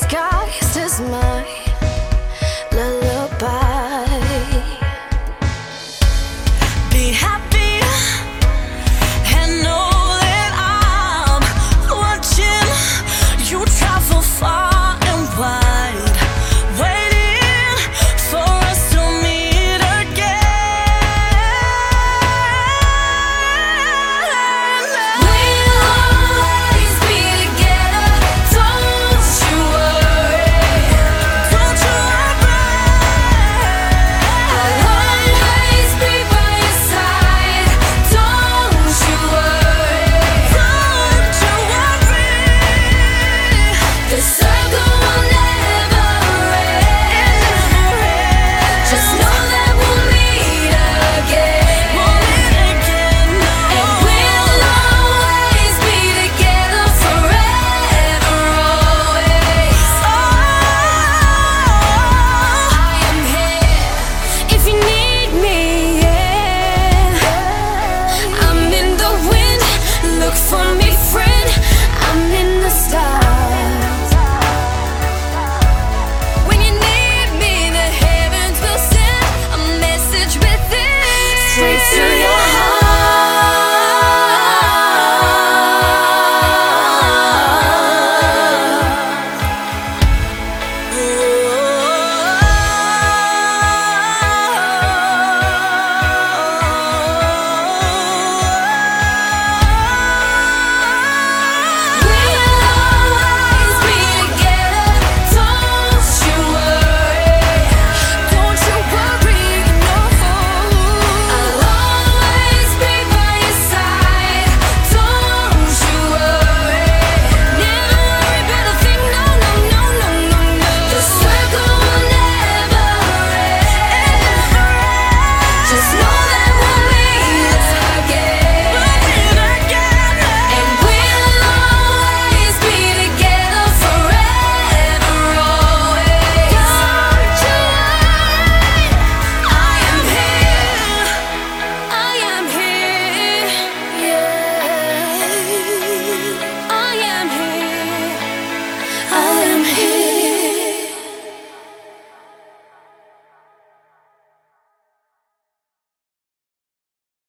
sky.